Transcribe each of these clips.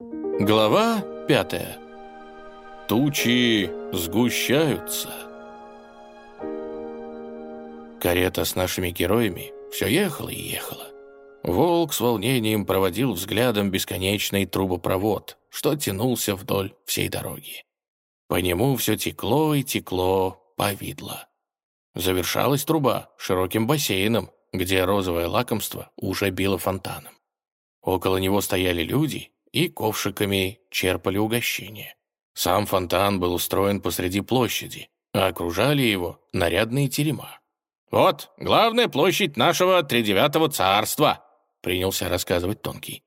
Глава пятая. Тучи сгущаются. Карета с нашими героями все ехала и ехала. Волк с волнением проводил взглядом бесконечный трубопровод, что тянулся вдоль всей дороги. По нему все текло и текло повидло. Завершалась труба широким бассейном, где розовое лакомство уже било фонтаном. Около него стояли люди и ковшиками черпали угощение. Сам фонтан был устроен посреди площади, а окружали его нарядные терема. «Вот главная площадь нашего тридевятого царства», принялся рассказывать Тонкий.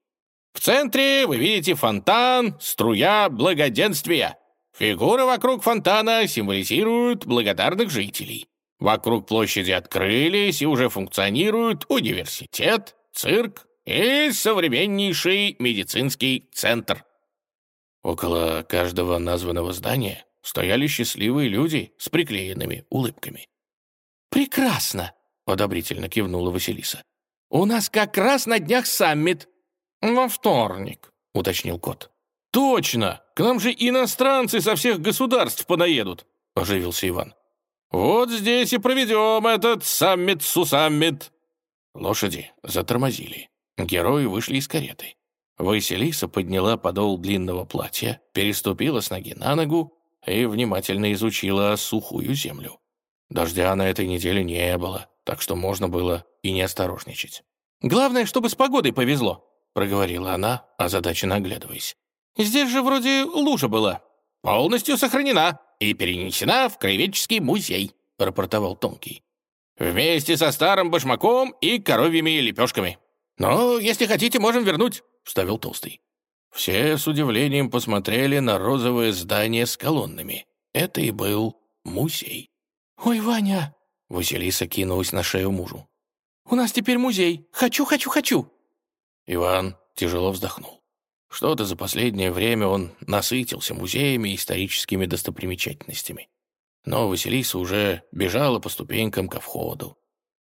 «В центре вы видите фонтан, струя благоденствия. Фигуры вокруг фонтана символизируют благодарных жителей. Вокруг площади открылись и уже функционируют университет, цирк, и современнейший медицинский центр. Около каждого названного здания стояли счастливые люди с приклеенными улыбками. «Прекрасно!» — одобрительно кивнула Василиса. «У нас как раз на днях саммит». «Во вторник», — уточнил кот. «Точно! К нам же иностранцы со всех государств понаедут», — оживился Иван. «Вот здесь и проведем этот саммит-сусаммит». Лошади затормозили. Герои вышли из кареты. Василиса подняла подол длинного платья, переступила с ноги на ногу и внимательно изучила сухую землю. Дождя на этой неделе не было, так что можно было и не осторожничать. «Главное, чтобы с погодой повезло», — проговорила она, озадаченно оглядываясь. «Здесь же вроде лужа была». «Полностью сохранена и перенесена в краеведческий музей», — рапортовал Тонкий. «Вместе со старым башмаком и коровьими лепешками». «Но, если хотите, можем вернуть», — вставил Толстый. Все с удивлением посмотрели на розовое здание с колоннами. Это и был музей. «Ой, Ваня!» — Василиса кинулась на шею мужу. «У нас теперь музей! Хочу, хочу, хочу!» Иван тяжело вздохнул. Что-то за последнее время он насытился музеями и историческими достопримечательностями. Но Василиса уже бежала по ступенькам ко входу.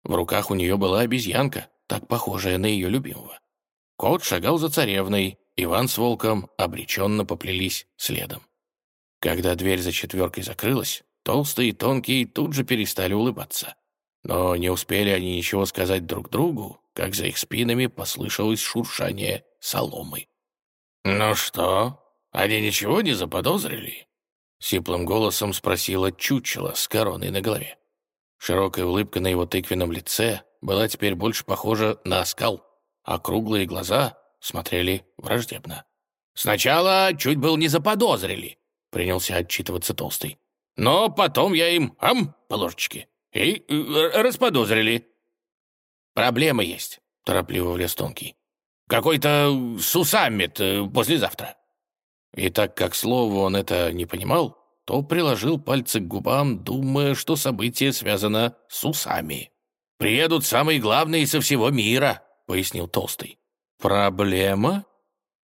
В руках у нее была обезьянка, так похожая на ее любимого. Кот шагал за царевной, Иван с волком обреченно поплелись следом. Когда дверь за четверкой закрылась, толстые и тонкие тут же перестали улыбаться. Но не успели они ничего сказать друг другу, как за их спинами послышалось шуршание соломы. «Ну что, они ничего не заподозрили?» Сиплым голосом спросила чучело с короной на голове. Широкая улыбка на его тыквенном лице была теперь больше похожа на оскал, а круглые глаза смотрели враждебно. «Сначала чуть был не заподозрили», — принялся отчитываться Толстый. «Но потом я им, ам, по ложечке, и э, расподозрили». «Проблема есть», — торопливо влез Тонкий. «Какой-то сусаммит э, послезавтра». И так как слово он это не понимал, то приложил пальцы к губам, думая, что событие связано с усами. Приедут самые главные со всего мира», — пояснил Толстый. «Проблема?»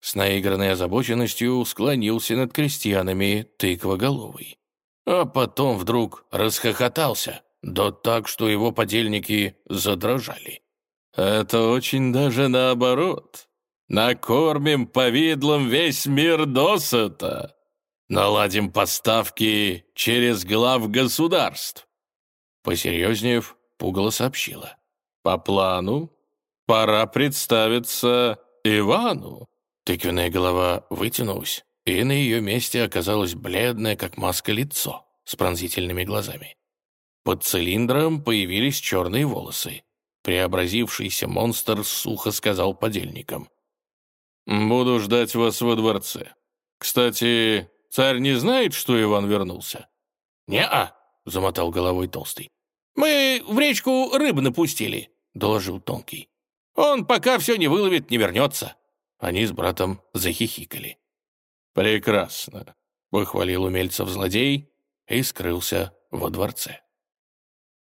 С наигранной озабоченностью склонился над крестьянами тыквоголовый. А потом вдруг расхохотался, да так, что его подельники задрожали. «Это очень даже наоборот. Накормим повидлом весь мир досыта. Наладим поставки через глав государств». Посерьезнев, Пугало сообщила. «По плану пора представиться Ивану». Тыквенная голова вытянулась, и на ее месте оказалось бледное, как маска, лицо с пронзительными глазами. Под цилиндром появились черные волосы. Преобразившийся монстр сухо сказал подельникам. «Буду ждать вас во дворце. Кстати, царь не знает, что Иван вернулся?» «Не-а», — замотал головой Толстый. «Мы в речку рыбы напустили», — доложил Тонкий. «Он пока все не выловит, не вернется». Они с братом захихикали. «Прекрасно», — похвалил умельцев злодей и скрылся во дворце.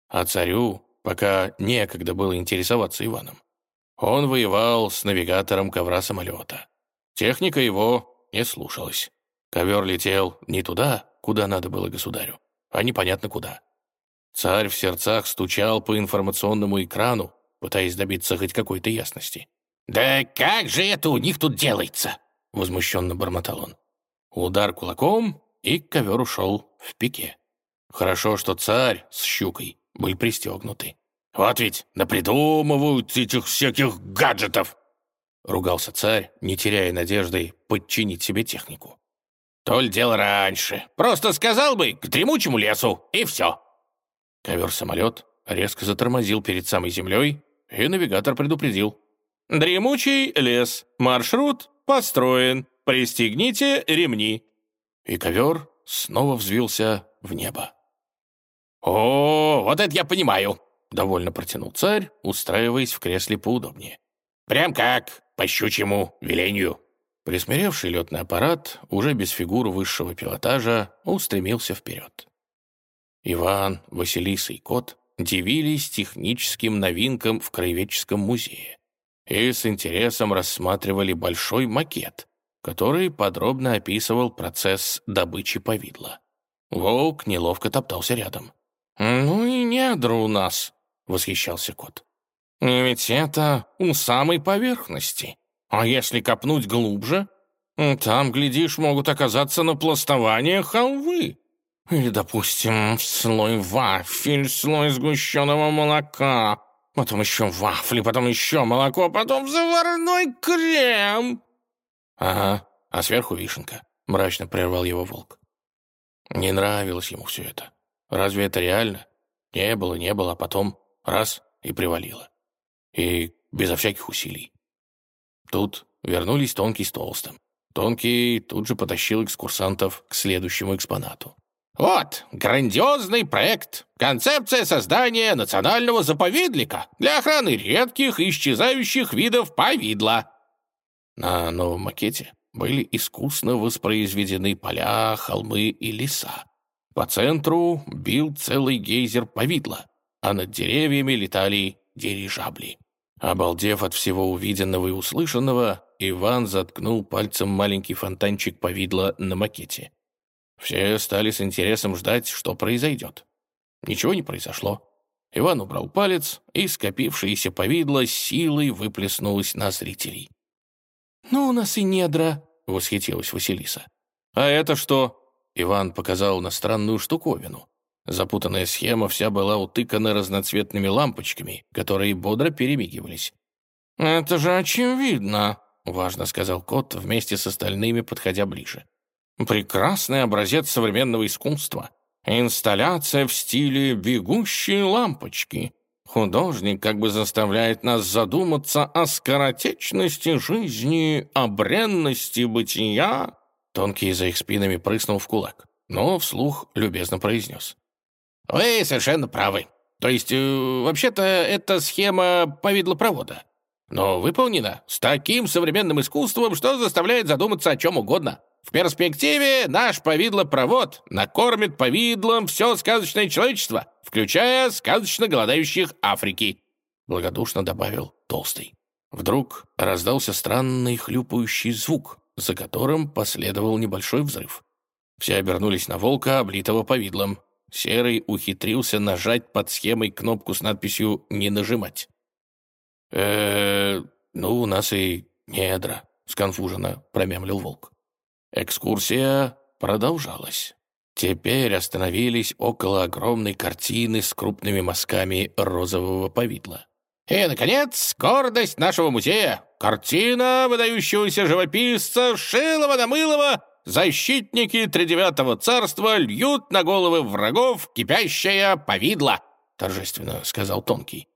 А царю пока некогда было интересоваться Иваном. Он воевал с навигатором ковра самолета. Техника его не слушалась. Ковер летел не туда, куда надо было государю, а непонятно куда. Царь в сердцах стучал по информационному экрану, пытаясь добиться хоть какой-то ясности. «Да как же это у них тут делается?» — возмущенно бормотал он. Удар кулаком, и ковер ушел в пике. Хорошо, что царь с щукой были пристегнуты. «Вот ведь напридумывают этих всяких гаджетов!» Ругался царь, не теряя надежды подчинить себе технику. «То ли дело раньше. Просто сказал бы к дремучему лесу, и все!» Ковер-самолет резко затормозил перед самой землей, и навигатор предупредил. «Дремучий лес. Маршрут построен. Пристегните ремни». И ковер снова взвился в небо. «О, вот это я понимаю!» — довольно протянул царь, устраиваясь в кресле поудобнее. «Прям как по щучьему велению». Присмиревший летный аппарат, уже без фигур высшего пилотажа, устремился вперед. Иван, Василиса и кот дивились техническим новинкам в Краеведческом музее и с интересом рассматривали большой макет, который подробно описывал процесс добычи повидла. Волк неловко топтался рядом. «Ну и недра у нас», — восхищался кот. «Ведь это у самой поверхности. А если копнуть глубже, там, глядишь, могут оказаться напластования халвы. Или, допустим, слой вафель, слой сгущенного молока, потом еще вафли, потом еще молоко, потом заварной крем». «Ага, а сверху вишенка», — мрачно прервал его волк. Не нравилось ему все это. Разве это реально? Не было, не было, а потом раз — и привалило. И безо всяких усилий. Тут вернулись Тонкий с Толстым. Тонкий тут же потащил экскурсантов к следующему экспонату. «Вот, грандиозный проект. Концепция создания национального заповедника для охраны редких и исчезающих видов повидла». На новом макете были искусно воспроизведены поля, холмы и леса. По центру бил целый гейзер повидла, а над деревьями летали дирижабли. Обалдев от всего увиденного и услышанного, Иван заткнул пальцем маленький фонтанчик повидла на макете. Все стали с интересом ждать, что произойдет. Ничего не произошло. Иван убрал палец, и скопившееся повидло силой выплеснулось на зрителей. «Ну, у нас и недра», — восхитилась Василиса. «А это что?» — Иван показал на странную штуковину. Запутанная схема вся была утыкана разноцветными лампочками, которые бодро перемигивались. «Это же очевидно», — важно сказал кот вместе с остальными, подходя ближе. «Прекрасный образец современного искусства. Инсталляция в стиле «бегущие лампочки». Художник как бы заставляет нас задуматься о скоротечности жизни, о бренности бытия». Тонкий за их спинами прыснул в кулак, но вслух любезно произнес. «Вы совершенно правы. То есть, э, вообще-то, это схема повидлопровода. Но выполнена с таким современным искусством, что заставляет задуматься о чем угодно. В перспективе наш повидлопровод накормит повидлом все сказочное человечество, включая сказочно голодающих Африки», — благодушно добавил Толстый. Вдруг раздался странный хлюпающий звук, за которым последовал небольшой взрыв. Все обернулись на волка, облитого повидлом. Серый ухитрился нажать под схемой кнопку с надписью «Не нажимать». э ну, у нас и недра», — сконфуженно промямлил волк. Экскурсия продолжалась. Теперь остановились около огромной картины с крупными мазками розового повидла. И, наконец, гордость нашего музея. Картина выдающегося живописца Шилова-Намылова защитники тридевятого царства льют на головы врагов кипящее повидло», — торжественно сказал Тонкий.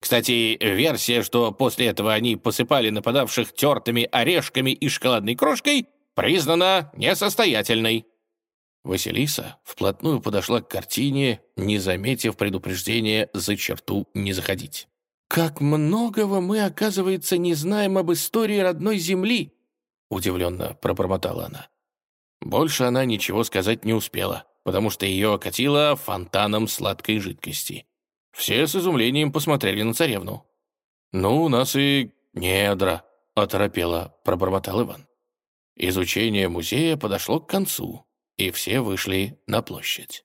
Кстати, версия, что после этого они посыпали нападавших тертыми орешками и шоколадной крошкой, признана несостоятельной. Василиса вплотную подошла к картине, не заметив предупреждения за черту не заходить. «Как многого мы, оказывается, не знаем об истории родной земли!» — удивленно пробормотала она. Больше она ничего сказать не успела, потому что ее окатило фонтаном сладкой жидкости. Все с изумлением посмотрели на царевну. «Ну, у нас и недра», — оторопело пробормотал Иван. Изучение музея подошло к концу, и все вышли на площадь.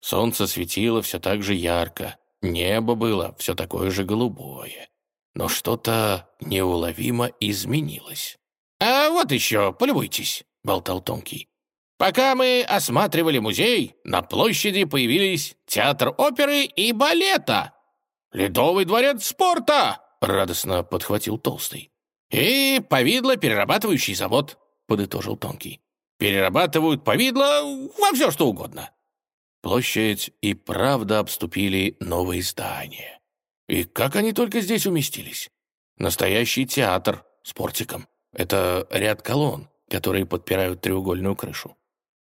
Солнце светило все так же ярко, небо было все такое же голубое. Но что-то неуловимо изменилось. «А вот еще, полюбуйтесь», — болтал Тонкий. «Пока мы осматривали музей, на площади появились театр оперы и балета. Ледовый дворец спорта!» — радостно подхватил Толстый. «И повидло перерабатывающий завод», — подытожил Тонкий. «Перерабатывают повидло во все что угодно». Площадь и правда обступили новые здания. И как они только здесь уместились? Настоящий театр с портиком. Это ряд колонн, которые подпирают треугольную крышу.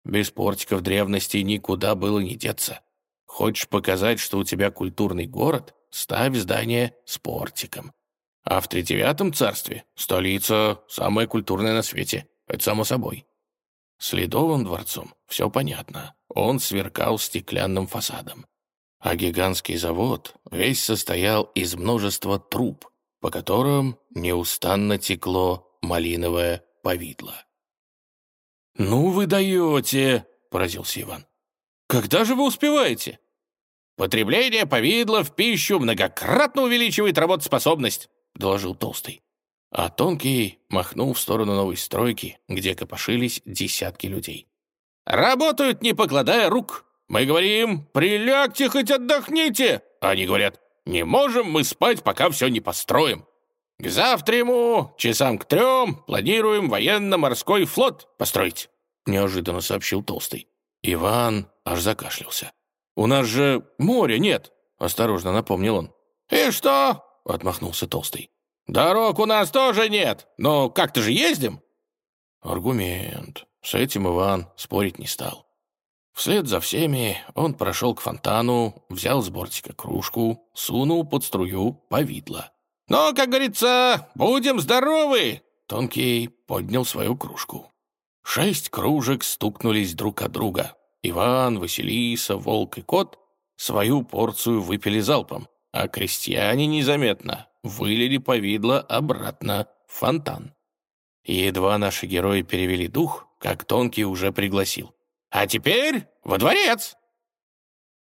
Без портиков древности никуда было не деться. Хочешь показать, что у тебя культурный город? Ставь здание с портиком. А в тридевятом царстве столица самая культурная на свете. Это само собой. С Ледовым дворцом все понятно. Он сверкал стеклянным фасадом. А гигантский завод весь состоял из множества труб, по которым неустанно текло малиновое повидло. «Ну вы даете!» — поразился Иван. «Когда же вы успеваете?» «Потребление повидла в пищу многократно увеличивает работоспособность», — доложил Толстый. А Тонкий махнул в сторону новой стройки, где копошились десятки людей. «Работают, не покладая рук. Мы говорим, прилягте, хоть отдохните. Они говорят, не можем мы спать, пока все не построим. К завтраму, часам к трем, планируем военно-морской флот построить», — неожиданно сообщил Толстый. Иван аж закашлялся. «У нас же моря нет», — осторожно напомнил он. «И что?» — отмахнулся Толстый. «Дорог у нас тоже нет, но как-то же ездим». Аргумент. С этим Иван спорить не стал. Вслед за всеми он прошел к фонтану, взял с бортика кружку, сунул под струю повидло. «Но, как говорится, будем здоровы!» Тонкий поднял свою кружку. Шесть кружек стукнулись друг от друга. Иван, Василиса, Волк и Кот свою порцию выпили залпом, а крестьяне незаметно вылили повидло обратно в фонтан. Едва наши герои перевели дух, как Тонкий уже пригласил. «А теперь во дворец!»